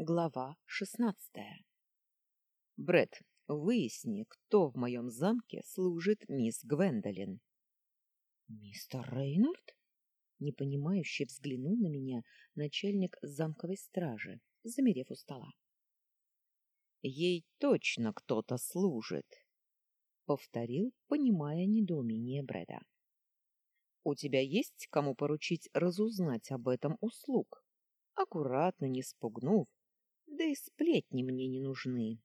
Глава шестнадцатая. Бред, выясни, кто в моем замке служит мисс Гвендолин. Мистер Рейнольд? Непонимающе взглянул на меня начальник замковой стражи, замерев у стола. Ей точно кто-то служит, повторил, понимая недоумение Бреда. У тебя есть кому поручить разузнать об этом услуг? Аккуратно, не спугнув, да и сплетни мне не нужны.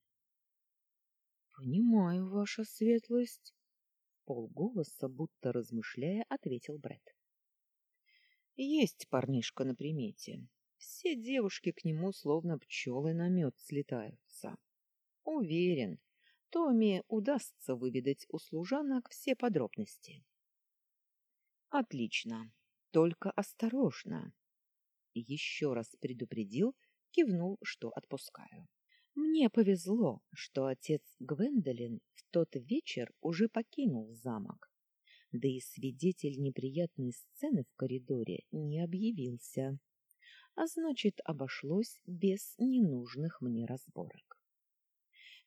— Понимаю, ваша светлость, — полголоса, будто размышляя, ответил Бред. — Есть парнишка на примете. Все девушки к нему словно пчелы на мед слетаются. Уверен, Томе удастся выведать у служанок все подробности. — Отлично, только осторожно. Еще раз предупредил, кивнул, что отпускаю. Мне повезло, что отец Гвендолин в тот вечер уже покинул замок, да и свидетель неприятной сцены в коридоре не объявился, а значит, обошлось без ненужных мне разборок.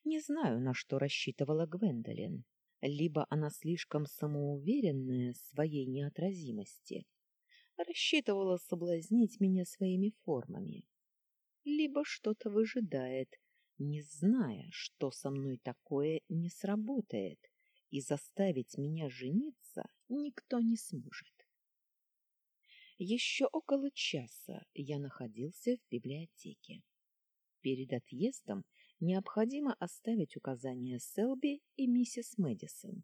Не знаю, на что рассчитывала Гвендолин. Либо она слишком самоуверенная в своей неотразимости, рассчитывала соблазнить меня своими формами, либо что-то выжидает, не зная, что со мной такое не сработает, и заставить меня жениться никто не сможет. Еще около часа я находился в библиотеке. Перед отъездом необходимо оставить указания Селби и миссис Мэдисон,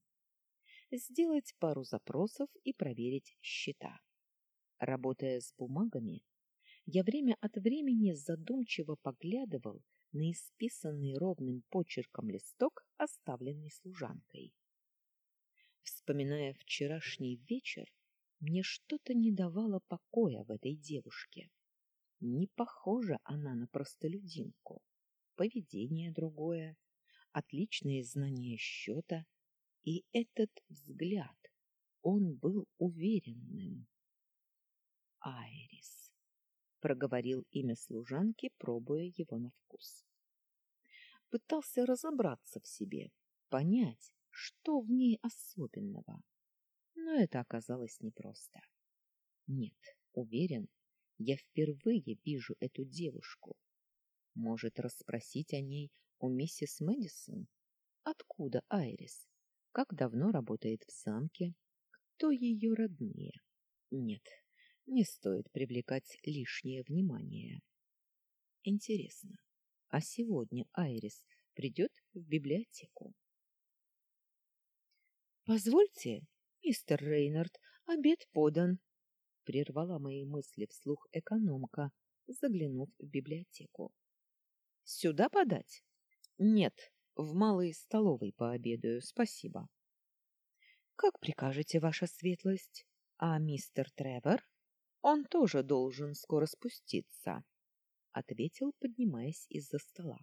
сделать пару запросов и проверить счета. Работая с бумагами, я время от времени задумчиво поглядывал на исписанный ровным почерком листок, оставленный служанкой. Вспоминая вчерашний вечер, мне что-то не давало покоя в этой девушке. Не похожа она на простолюдинку. Поведение другое, отличные знания счета и этот взгляд. Он был уверенным. Айрис проговорил имя служанки, пробуя его на вкус. Пытался разобраться в себе, понять, что в ней особенного. Но это оказалось непросто. Нет, уверен, я впервые вижу эту девушку. Может, расспросить о ней у миссис Мэдисон? Откуда Айрис? Как давно работает в замке? Кто ее родные? Нет, не стоит привлекать лишнее внимание. Интересно, а сегодня Айрис придет в библиотеку? Позвольте, мистер Рейнард, обед подан, прервала мои мысли вслух экономка, заглянув в библиотеку. Сюда подать? Нет, в малой столовой пообедаю, спасибо. Как прикажете, ваша светлость? А мистер Тревор? Он тоже должен скоро спуститься, ответил, поднимаясь из-за стола.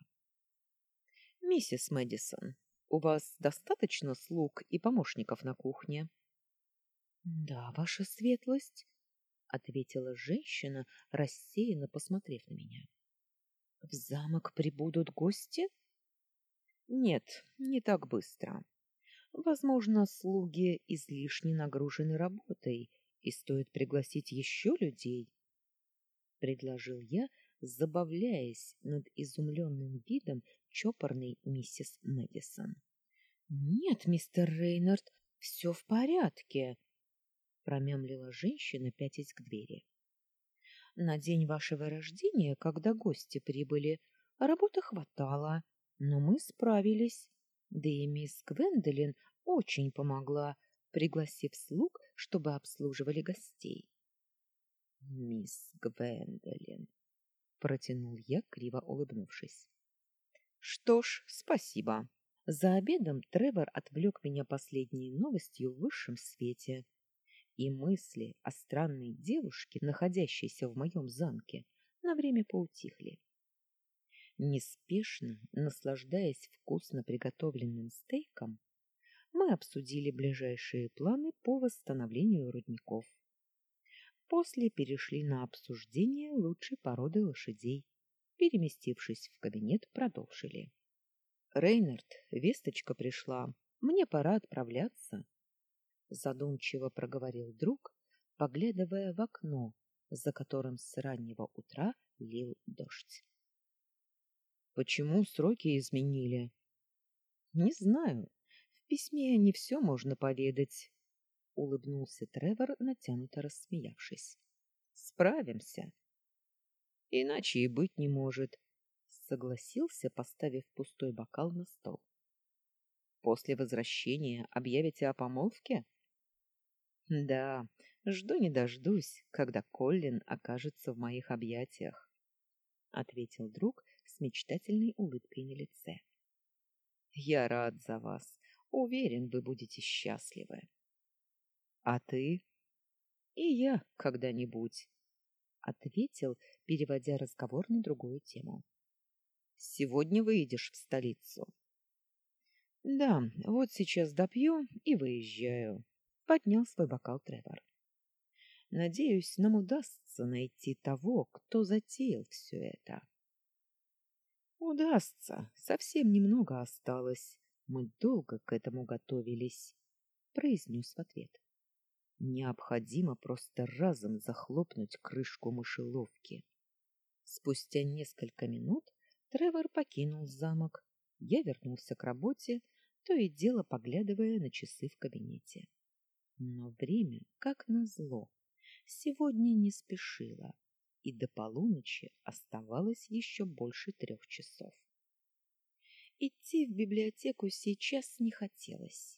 Миссис Мэдисон, у вас достаточно слуг и помощников на кухне? Да, ваша светлость, ответила женщина, рассеянно посмотрев на меня. В замок прибудут гости? Нет, не так быстро. Возможно, слуги излишне нагружены работой и стоит пригласить еще людей, — предложил я, забавляясь над изумленным видом чопорной миссис Мэдисон. — Нет, мистер Рейнард, все в порядке, — промямлила женщина, пятясь к двери. — На день вашего рождения, когда гости прибыли, работы хватало, но мы справились. Да и мисс Гвендолин очень помогла, пригласив слуг чтобы обслуживали гостей. — Мисс Гвендолин, — протянул я, криво улыбнувшись. — Что ж, спасибо. За обедом Тревор отвлек меня последней новостью в высшем свете, и мысли о странной девушке, находящейся в моем замке, на время поутихли. Неспешно, наслаждаясь вкусно приготовленным стейком, мы обсудили ближайшие планы по восстановлению рудников. После перешли на обсуждение лучшей породы лошадей, переместившись в кабинет, продолжили. Рейнард, весточка пришла. Мне пора отправляться. Задумчиво проговорил друг, поглядывая в окно, за которым с раннего утра лил дождь. Почему сроки изменили? Не знаю. Письме не все можно поведать. Улыбнулся Тревор, натянуто рассмеявшись. Справимся. Иначе и быть не может. Согласился, поставив пустой бокал на стол. После возвращения объявите о помолвке? Да, жду не дождусь, когда Коллин окажется в моих объятиях, ответил друг с мечтательной улыбкой на лице. Я рад за вас. Уверен, вы будете счастливы. А ты? И я когда-нибудь, ответил, переводя разговор на другую тему. Сегодня выйдешь в столицу. Да, вот сейчас допью и выезжаю. Поднял свой бокал Тревор. Надеюсь, нам удастся найти того, кто затеял все это. Удастся. Совсем немного осталось. Мы долго к этому готовились, произнес в ответ. Необходимо просто разом захлопнуть крышку мышеловки. Спустя несколько минут Тревор покинул замок. Я вернулся к работе, то и дело поглядывая на часы в кабинете. Но время, как назло, сегодня не спешило и до полуночи оставалось еще больше трех часов. Идти в библиотеку сейчас не хотелось.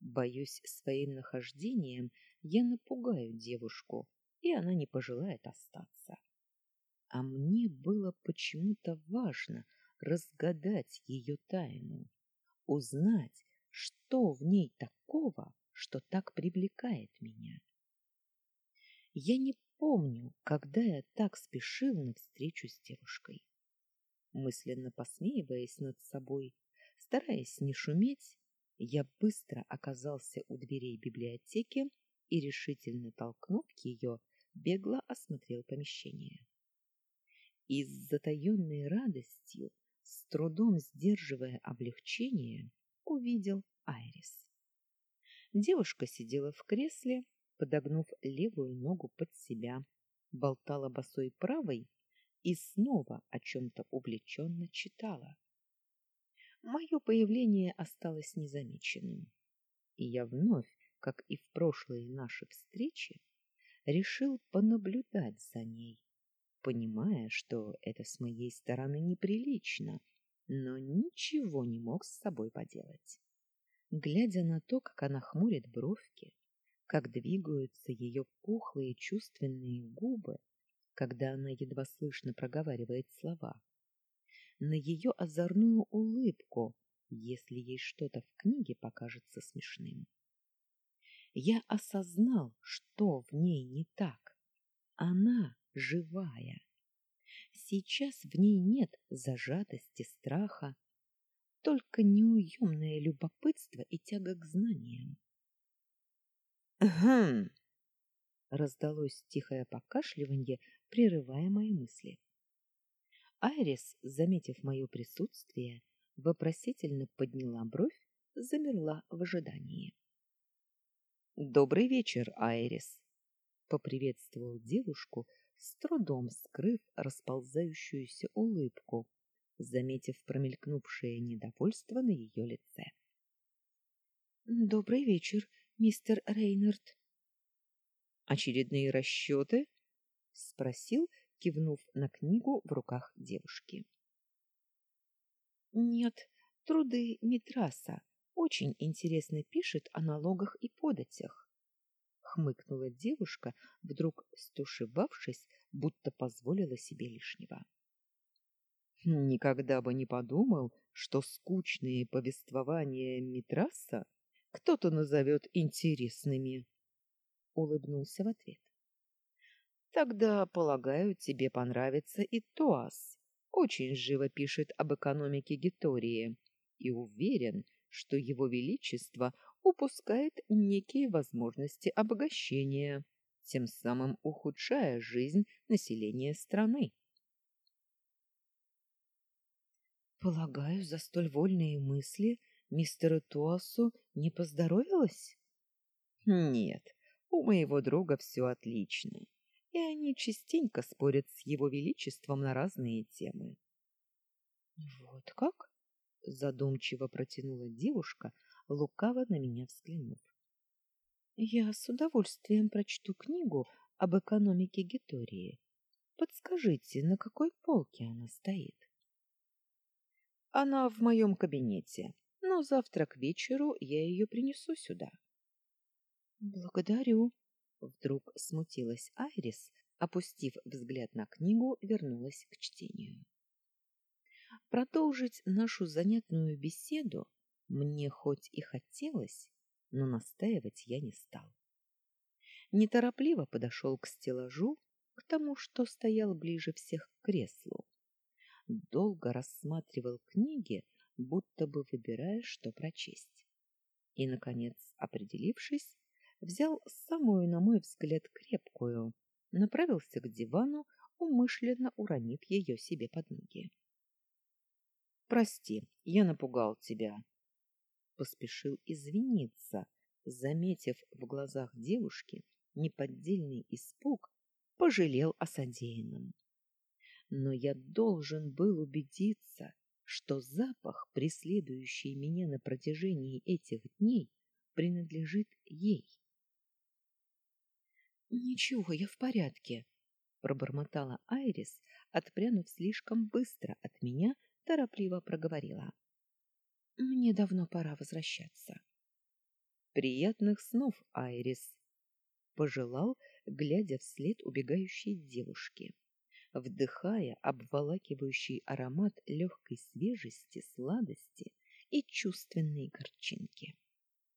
Боюсь, своим нахождением я напугаю девушку, и она не пожелает остаться. А мне было почему-то важно разгадать ее тайну, узнать, что в ней такого, что так привлекает меня. Я не помню, когда я так спешил на встречу с девушкой. Мысленно посмеиваясь над собой, стараясь не шуметь, я быстро оказался у дверей библиотеки и, решительно толкнув ее, бегло осмотрел помещение. И с затаенной радостью, с трудом сдерживая облегчение, увидел Айрис. Девушка сидела в кресле, подогнув левую ногу под себя, болтала босой правой и снова о чем-то увлеченно читала. Мое появление осталось незамеченным, и я вновь, как и в прошлые наши встречи, решил понаблюдать за ней, понимая, что это с моей стороны неприлично, но ничего не мог с собой поделать. Глядя на то, как она хмурит бровки, как двигаются ее пухлые чувственные губы, когда она едва слышно проговаривает слова, на ее озорную улыбку, если ей что-то в книге покажется смешным. Я осознал, что в ней не так. Она живая. Сейчас в ней нет зажатости, страха, только неуемное любопытство и тяга к знаниям. Хм. Раздалось тихое покашливанье, прерывая мои мысли. Айрис, заметив мое присутствие, вопросительно подняла бровь, замерла в ожидании. Добрый вечер, Айрис, поприветствовал девушку, с трудом скрыв расползающуюся улыбку, заметив промелькнувшее недовольство на ее лице. Добрый вечер, мистер Рейнард. Очередные расчеты? спросил, кивнув на книгу в руках девушки. Нет, труды Митраса. Очень интересно пишет о налогах и податях. Хмыкнула девушка, вдруг стушевавшись, будто позволила себе лишнего. Никогда бы не подумал, что скучные повествования Митраса кто-то назовет интересными. Улыбнулся в ответ. Тогда, полагаю, тебе понравится и Тоас. Очень живо пишет об экономике Гитории и уверен, что его величество упускает некие возможности обогащения, тем самым ухудшая жизнь населения страны. Полагаю, за столь вольные мысли мистеру Туасу не поздоровилось? Нет, у моего друга все отлично, и они частенько спорят с его величеством на разные темы. Вот как? задумчиво протянула девушка, лукаво на меня взглянув. Я с удовольствием прочту книгу об экономике Гетории. Подскажите, на какой полке она стоит? Она в моем кабинете, но завтра к вечеру я ее принесу сюда. Благодарю. Вдруг смутилась Айрис, опустив взгляд на книгу, вернулась к чтению. Продолжить нашу занятную беседу мне хоть и хотелось, но настаивать я не стал. Неторопливо подошел к стеллажу, к тому, что стоял ближе всех к креслу. Долго рассматривал книги, будто бы выбирая, что прочесть. И, наконец, определившись, взял самую, на мой взгляд, крепкую, направился к дивану, умышленно уронив ее себе под ноги. Прости, я напугал тебя. Поспешил извиниться, заметив в глазах девушки неподдельный испуг, пожалел о содеянном. Но я должен был убедиться, что запах, преследующий меня на протяжении этих дней, принадлежит ей. Ничего, я в порядке, пробормотала Айрис, отпрянув слишком быстро от меня торопливо проговорила. Мне давно пора возвращаться. Приятных снов, Айрис, пожелал, глядя вслед убегающей девушке, вдыхая обволакивающий аромат легкой свежести, сладости и чувственной горчинки.